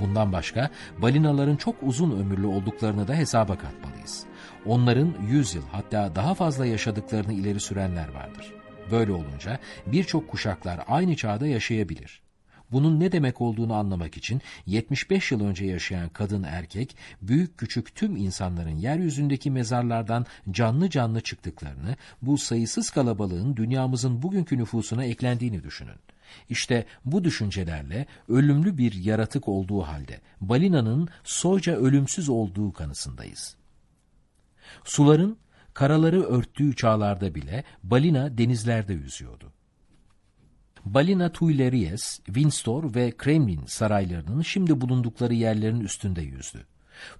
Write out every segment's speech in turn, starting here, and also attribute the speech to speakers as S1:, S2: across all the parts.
S1: Bundan başka balinaların çok uzun ömürlü olduklarını da hesaba katmalıyız. Onların 100 yıl hatta daha fazla yaşadıklarını ileri sürenler vardır. Böyle olunca birçok kuşaklar aynı çağda yaşayabilir. Bunun ne demek olduğunu anlamak için 75 yıl önce yaşayan kadın erkek, büyük küçük tüm insanların yeryüzündeki mezarlardan canlı canlı çıktıklarını, bu sayısız kalabalığın dünyamızın bugünkü nüfusuna eklendiğini düşünün. İşte bu düşüncelerle ölümlü bir yaratık olduğu halde balinanın soyca ölümsüz olduğu kanısındayız. Suların karaları örttüğü çağlarda bile balina denizlerde yüzüyordu. Balina Tuileries, Windsor ve Kremlin saraylarının şimdi bulundukları yerlerin üstünde yüzdü.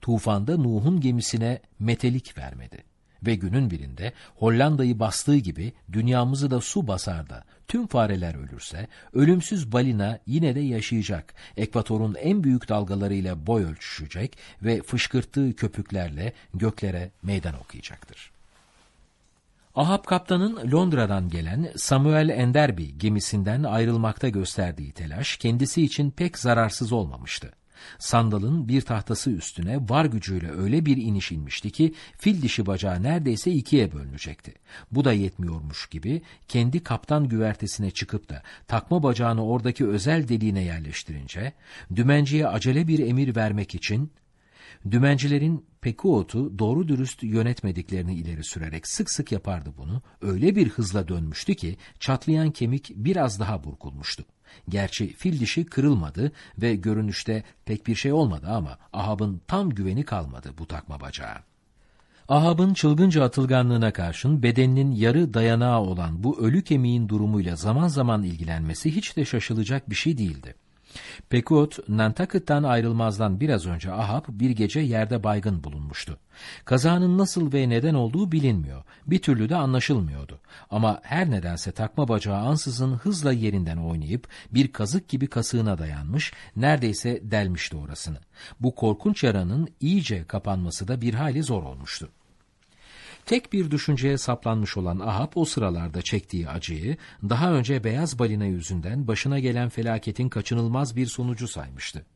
S1: Tufanda Nuh'un gemisine metelik vermedi. Ve günün birinde Hollanda'yı bastığı gibi dünyamızı da su basar da tüm fareler ölürse ölümsüz balina yine de yaşayacak. Ekvatorun en büyük dalgalarıyla boy ölçüşecek ve fışkırttığı köpüklerle göklere meydan okuyacaktır. Ahab kaptanın Londra'dan gelen Samuel Enderby gemisinden ayrılmakta gösterdiği telaş kendisi için pek zararsız olmamıştı. Sandalın bir tahtası üstüne var gücüyle öyle bir iniş inmişti ki fil dişi bacağı neredeyse ikiye bölünecekti. Bu da yetmiyormuş gibi kendi kaptan güvertesine çıkıp da takma bacağını oradaki özel deliğine yerleştirince dümenciye acele bir emir vermek için Dümencilerin Pekuot'u doğru dürüst yönetmediklerini ileri sürerek sık sık yapardı bunu. Öyle bir hızla dönmüştü ki çatlayan kemik biraz daha burkulmuştu. Gerçi fil dişi kırılmadı ve görünüşte pek bir şey olmadı ama Ahab'ın tam güveni kalmadı bu takma bacağı. Ahab'ın çılgınca atılganlığına karşın bedeninin yarı dayanağı olan bu ölü kemiğin durumuyla zaman zaman ilgilenmesi hiç de şaşılacak bir şey değildi. Pekut, Nantucket'tan ayrılmazdan biraz önce Ahab bir gece yerde baygın bulunmuştu. Kazanın nasıl ve neden olduğu bilinmiyor. Bir türlü de anlaşılmıyordu. Ama her nedense takma bacağı ansızın hızla yerinden oynayıp bir kazık gibi kasığına dayanmış, neredeyse delmişti orasını. Bu korkunç yaranın iyice kapanması da bir hayli zor olmuştu. Tek bir düşünceye saplanmış olan Ahab o sıralarda çektiği acıyı daha önce beyaz balina yüzünden başına gelen felaketin kaçınılmaz bir sonucu saymıştı.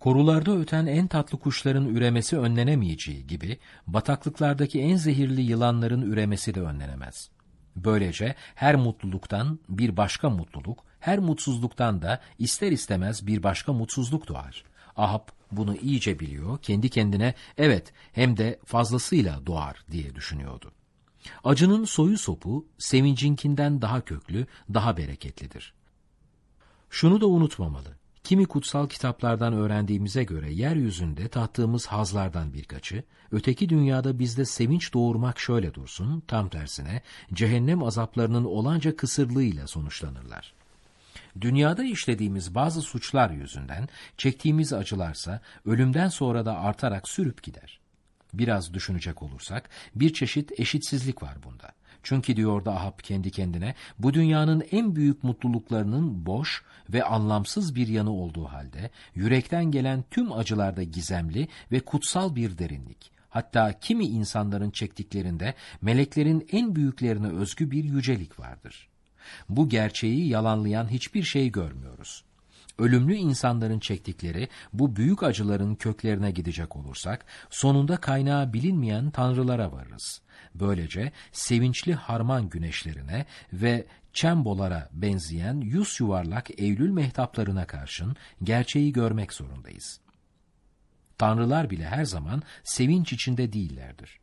S1: Korularda öten en tatlı kuşların üremesi önlenemeyeceği gibi bataklıklardaki en zehirli yılanların üremesi de önlenemez. Böylece her mutluluktan bir başka mutluluk, her mutsuzluktan da ister istemez bir başka mutsuzluk doğar. Ahab bunu iyice biliyor, kendi kendine evet hem de fazlasıyla doğar diye düşünüyordu. Acının soyu sopu sevincinkinden daha köklü, daha bereketlidir. Şunu da unutmamalı. Kimi kutsal kitaplardan öğrendiğimize göre yeryüzünde tattığımız hazlardan birkaçı, öteki dünyada bizde sevinç doğurmak şöyle dursun, tam tersine cehennem azaplarının olanca kısırlığıyla sonuçlanırlar. Dünyada işlediğimiz bazı suçlar yüzünden çektiğimiz acılarsa ölümden sonra da artarak sürüp gider. Biraz düşünecek olursak bir çeşit eşitsizlik var bunda. Çünkü diyordu Ahab kendi kendine bu dünyanın en büyük mutluluklarının boş ve anlamsız bir yanı olduğu halde yürekten gelen tüm acılarda gizemli ve kutsal bir derinlik. Hatta kimi insanların çektiklerinde meleklerin en büyüklerine özgü bir yücelik vardır. Bu gerçeği yalanlayan hiçbir şey görmüyoruz. Ölümlü insanların çektikleri bu büyük acıların köklerine gidecek olursak, sonunda kaynağı bilinmeyen tanrılara varırız. Böylece sevinçli harman güneşlerine ve çembolara benzeyen yüz yuvarlak Eylül mehtaplarına karşın gerçeği görmek zorundayız. Tanrılar bile her zaman sevinç içinde değillerdir.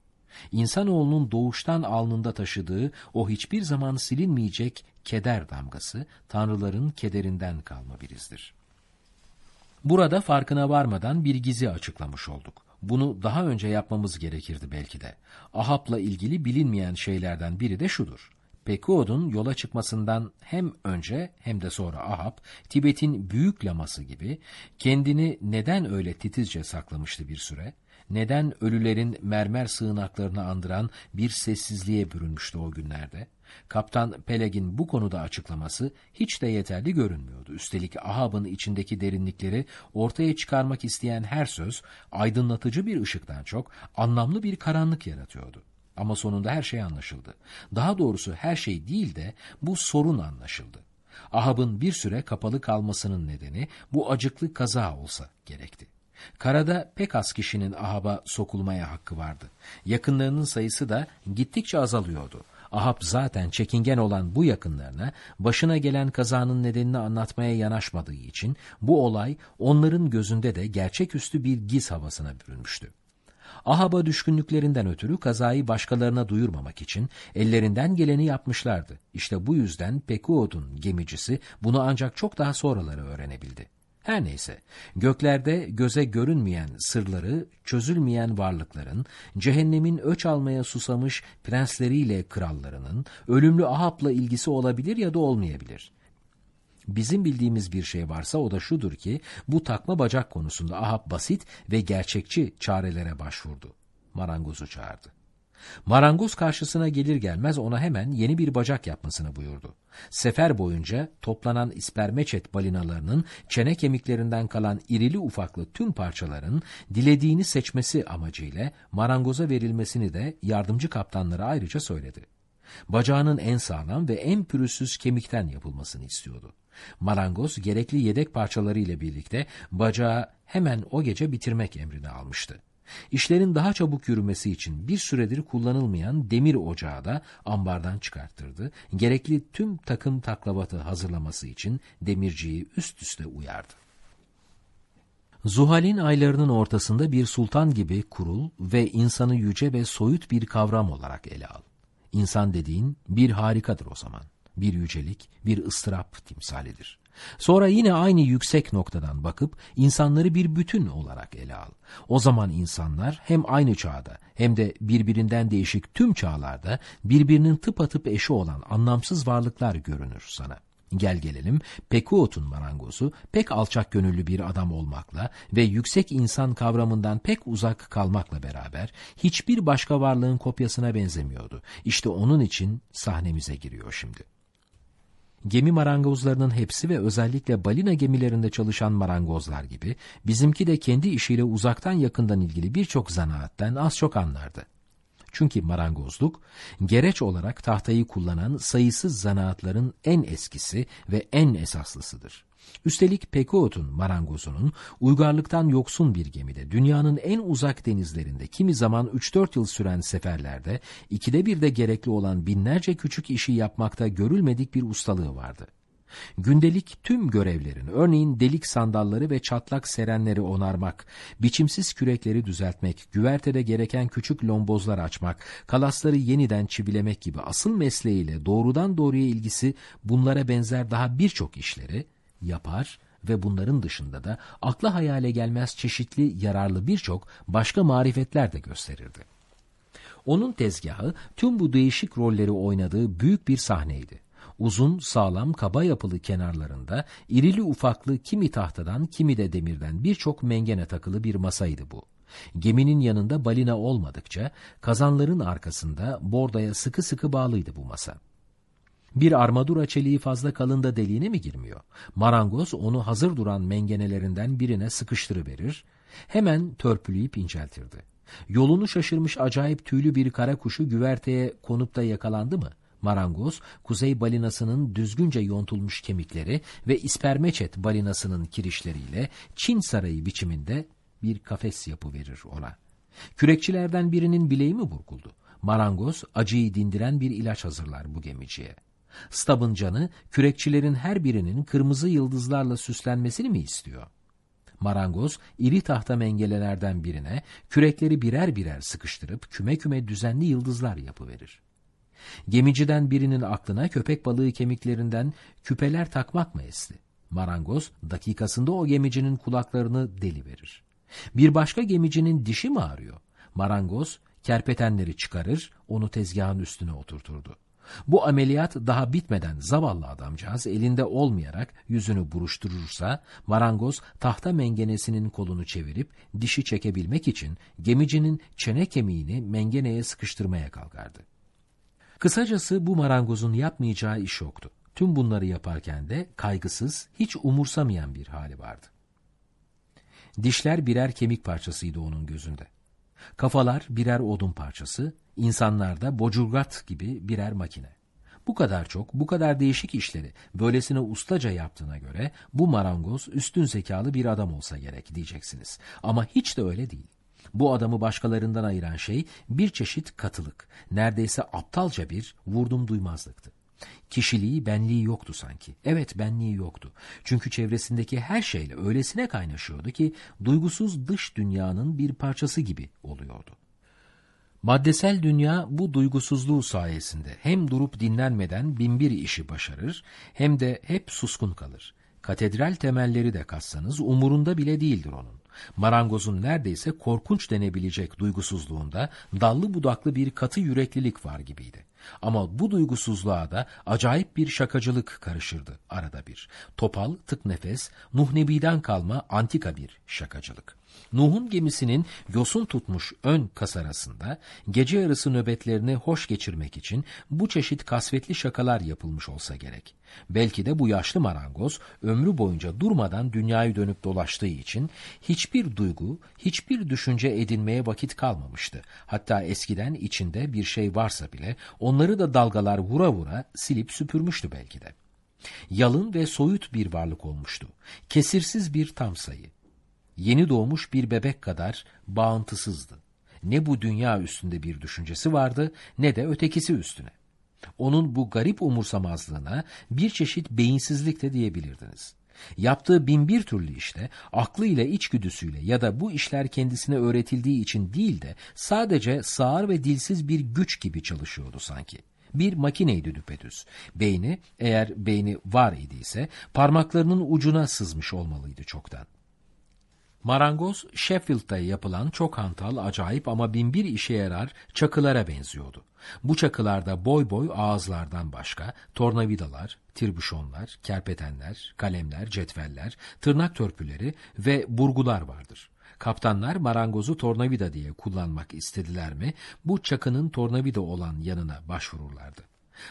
S1: İnsanoğlunun doğuştan alnında taşıdığı o hiçbir zaman silinmeyecek keder damgası tanrıların kederinden kalma bir izdir. Burada farkına varmadan bir gizi açıklamış olduk. Bunu daha önce yapmamız gerekirdi belki de. Ahab'la ilgili bilinmeyen şeylerden biri de şudur. Pekuod'un yola çıkmasından hem önce hem de sonra Ahab, Tibet'in büyük laması gibi kendini neden öyle titizce saklamıştı bir süre? Neden ölülerin mermer sığınaklarını andıran bir sessizliğe bürünmüştü o günlerde? Kaptan Peleg'in bu konuda açıklaması hiç de yeterli görünmüyordu. Üstelik Ahab'ın içindeki derinlikleri ortaya çıkarmak isteyen her söz aydınlatıcı bir ışıktan çok anlamlı bir karanlık yaratıyordu. Ama sonunda her şey anlaşıldı. Daha doğrusu her şey değil de bu sorun anlaşıldı. Ahab'ın bir süre kapalı kalmasının nedeni bu acıklı kaza olsa gerekti. Karada pek az kişinin Ahab'a sokulmaya hakkı vardı. Yakınlarının sayısı da gittikçe azalıyordu. Ahab zaten çekingen olan bu yakınlarına başına gelen kazanın nedenini anlatmaya yanaşmadığı için bu olay onların gözünde de gerçeküstü bir giz havasına bürünmüştü. Ahab'a düşkünlüklerinden ötürü kazayı başkalarına duyurmamak için ellerinden geleni yapmışlardı. İşte bu yüzden Pekuod'un gemicisi bunu ancak çok daha sonraları öğrenebildi. Her neyse, göklerde göze görünmeyen sırları, çözülmeyen varlıkların, cehennemin öç almaya susamış prensleriyle krallarının, ölümlü Ahab'la ilgisi olabilir ya da olmayabilir. Bizim bildiğimiz bir şey varsa o da şudur ki, bu takma bacak konusunda Ahab basit ve gerçekçi çarelere başvurdu. Marangozu çağırdı. Marangoz karşısına gelir gelmez ona hemen yeni bir bacak yapmasını buyurdu. Sefer boyunca toplanan ispermeçet balinalarının çene kemiklerinden kalan irili ufaklı tüm parçaların dilediğini seçmesi amacıyla marangoza verilmesini de yardımcı kaptanlara ayrıca söyledi. Bacağının en sağlam ve en pürüzsüz kemikten yapılmasını istiyordu. Marangoz gerekli yedek parçaları ile birlikte bacağı hemen o gece bitirmek emrini almıştı. İşlerin daha çabuk yürümesi için bir süredir kullanılmayan demir ocağı da ambardan çıkarttırdı. Gerekli tüm takım taklavatı hazırlaması için demirciyi üst üste uyardı. Zuhal'in aylarının ortasında bir sultan gibi kurul ve insanı yüce ve soyut bir kavram olarak ele al. İnsan dediğin bir harikadır o zaman. Bir yücelik, bir ıstırap timsalidir. Sonra yine aynı yüksek noktadan bakıp insanları bir bütün olarak ele al. O zaman insanlar hem aynı çağda hem de birbirinden değişik tüm çağlarda birbirinin tıpatıp eşi olan anlamsız varlıklar görünür sana. Gel gelelim Pekuot'un marangozu pek alçak gönüllü bir adam olmakla ve yüksek insan kavramından pek uzak kalmakla beraber hiçbir başka varlığın kopyasına benzemiyordu. İşte onun için sahnemize giriyor şimdi. Gemi marangozlarının hepsi ve özellikle balina gemilerinde çalışan marangozlar gibi bizimki de kendi işiyle uzaktan yakından ilgili birçok zanaatten az çok anlardı. Çünkü marangozluk, gereç olarak tahtayı kullanan sayısız zanaatların en eskisi ve en esaslısıdır. Üstelik Pekuot'un marangozunun uygarlıktan yoksun bir gemide dünyanın en uzak denizlerinde kimi zaman 3-4 yıl süren seferlerde ikide bir de gerekli olan binlerce küçük işi yapmakta görülmedik bir ustalığı vardı. Gündelik tüm görevlerin, örneğin delik sandalları ve çatlak serenleri onarmak, biçimsiz kürekleri düzeltmek, güvertede gereken küçük lombozlar açmak, kalasları yeniden çivilemek gibi asıl mesleğiyle doğrudan doğruya ilgisi bunlara benzer daha birçok işleri, yapar ve bunların dışında da akla hayale gelmez çeşitli yararlı birçok başka marifetler de gösterirdi. Onun tezgahı tüm bu değişik rolleri oynadığı büyük bir sahneydi. Uzun, sağlam, kaba yapılı kenarlarında irili ufaklı kimi tahtadan kimi de demirden birçok mengene takılı bir masaydı bu. Geminin yanında balina olmadıkça kazanların arkasında bordaya sıkı sıkı bağlıydı bu masa. Bir armadura çeliği fazla kalında deliğine mi girmiyor? Marangoz onu hazır duran mengenelerinden birine sıkıştırıverir, hemen törpüleyip inceltirdi. Yolunu şaşırmış acayip tüylü bir kara kuşu güverteye konup da yakalandı mı? Marangoz, kuzey balinasının düzgünce yontulmuş kemikleri ve ispermeçet balinasının kirişleriyle Çin sarayı biçiminde bir kafes yapıverir ona. Kürekçilerden birinin bileği mi burkuldu? Marangoz acıyı dindiren bir ilaç hazırlar bu gemiciye. Stab'ın canı kürekçilerin her birinin kırmızı yıldızlarla süslenmesini mi istiyor? Marangoz iri tahta mengenelerden birine kürekleri birer birer sıkıştırıp küme küme düzenli yıldızlar yapıverir. Gemiciden birinin aklına köpek balığı kemiklerinden küpeler takmak mı esti? Marangoz dakikasında o gemicinin kulaklarını deli verir. Bir başka gemicinin dişi mi ağrıyor? Marangoz kerpetenleri çıkarır, onu tezgahın üstüne oturturdu. Bu ameliyat daha bitmeden zavallı adamcağız elinde olmayarak yüzünü buruşturursa marangoz tahta mengenesinin kolunu çevirip dişi çekebilmek için gemicinin çene kemiğini mengeneye sıkıştırmaya kalkardı. Kısacası bu marangozun yapmayacağı iş yoktu. Tüm bunları yaparken de kaygısız, hiç umursamayan bir hali vardı. Dişler birer kemik parçasıydı onun gözünde. Kafalar birer odun parçası, insanlar da bocurgat gibi birer makine. Bu kadar çok, bu kadar değişik işleri böylesine ustaca yaptığına göre bu marangoz üstün zekalı bir adam olsa gerek diyeceksiniz. Ama hiç de öyle değil. Bu adamı başkalarından ayıran şey bir çeşit katılık, neredeyse aptalca bir vurdum duymazlıktı. Kişiliği, benliği yoktu sanki. Evet benliği yoktu. Çünkü çevresindeki her şeyle öylesine kaynaşıyordu ki duygusuz dış dünyanın bir parçası gibi oluyordu. Maddesel dünya bu duygusuzluğu sayesinde hem durup dinlenmeden binbir işi başarır hem de hep suskun kalır. Katedral temelleri de katsanız umurunda bile değildir onun. Marangozun neredeyse korkunç denebilecek duygusuzluğunda dallı budaklı bir katı yüreklilik var gibiydi. Ama bu duygusuzluğa da acayip bir şakacılık karışırdı arada bir. Topal, tık nefes, Nuh Nebi'den kalma antika bir şakacılık. Nuh'un gemisinin yosun tutmuş ön kasarasında gece yarısı nöbetlerini hoş geçirmek için bu çeşit kasvetli şakalar yapılmış olsa gerek. Belki de bu yaşlı marangoz ömrü boyunca durmadan dünyayı dönüp dolaştığı için hiçbir duygu, hiçbir düşünce edinmeye vakit kalmamıştı. Hatta eskiden içinde bir şey varsa bile onları da dalgalar vura vura silip süpürmüştü belki de. Yalın ve soyut bir varlık olmuştu. Kesirsiz bir tam sayı yeni doğmuş bir bebek kadar bağıntısızdı. Ne bu dünya üstünde bir düşüncesi vardı ne de ötekisi üstüne. Onun bu garip umursamazlığına bir çeşit beyinsizlik de diyebilirdiniz. Yaptığı binbir türlü işte aklıyla içgüdüsüyle ya da bu işler kendisine öğretildiği için değil de sadece sağır ve dilsiz bir güç gibi çalışıyordu sanki. Bir makineydi düpedüz. Beyni eğer beyni var idiyse parmaklarının ucuna sızmış olmalıydı çoktan. Marangoz, Sheffield'da yapılan çok hantal, acayip ama binbir işe yarar çakılara benziyordu. Bu çakılarda boy boy ağızlardan başka tornavidalar, tirbüşonlar, kerpetenler, kalemler, cetveller, tırnak törpüleri ve burgular vardır. Kaptanlar marangozu tornavida diye kullanmak istediler mi, bu çakının tornavida olan yanına başvururlardı.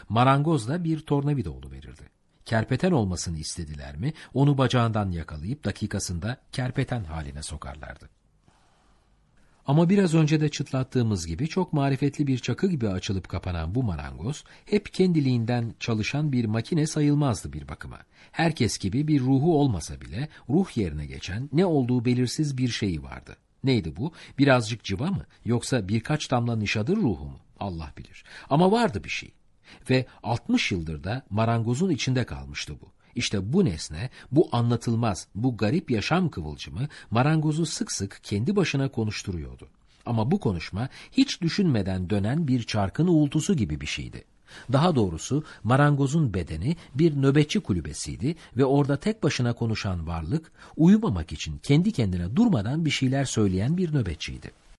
S1: Marangoz da bir tornavida verirdi kerpeten olmasını istediler mi, onu bacağından yakalayıp dakikasında kerpeten haline sokarlardı. Ama biraz önce de çıtlattığımız gibi çok marifetli bir çakı gibi açılıp kapanan bu marangoz hep kendiliğinden çalışan bir makine sayılmazdı bir bakıma. Herkes gibi bir ruhu olmasa bile ruh yerine geçen ne olduğu belirsiz bir şeyi vardı. Neydi bu? Birazcık civa mı? Yoksa birkaç damla nişadır ruhu mu? Allah bilir. Ama vardı bir şey. Ve 60 yıldır da marangozun içinde kalmıştı bu. İşte bu nesne, bu anlatılmaz, bu garip yaşam kıvılcımı marangozu sık sık kendi başına konuşturuyordu. Ama bu konuşma hiç düşünmeden dönen bir çarkın uğultusu gibi bir şeydi. Daha doğrusu marangozun bedeni bir nöbetçi kulübesiydi ve orada tek başına konuşan varlık uyumamak için kendi kendine durmadan bir şeyler söyleyen bir nöbetçiydi.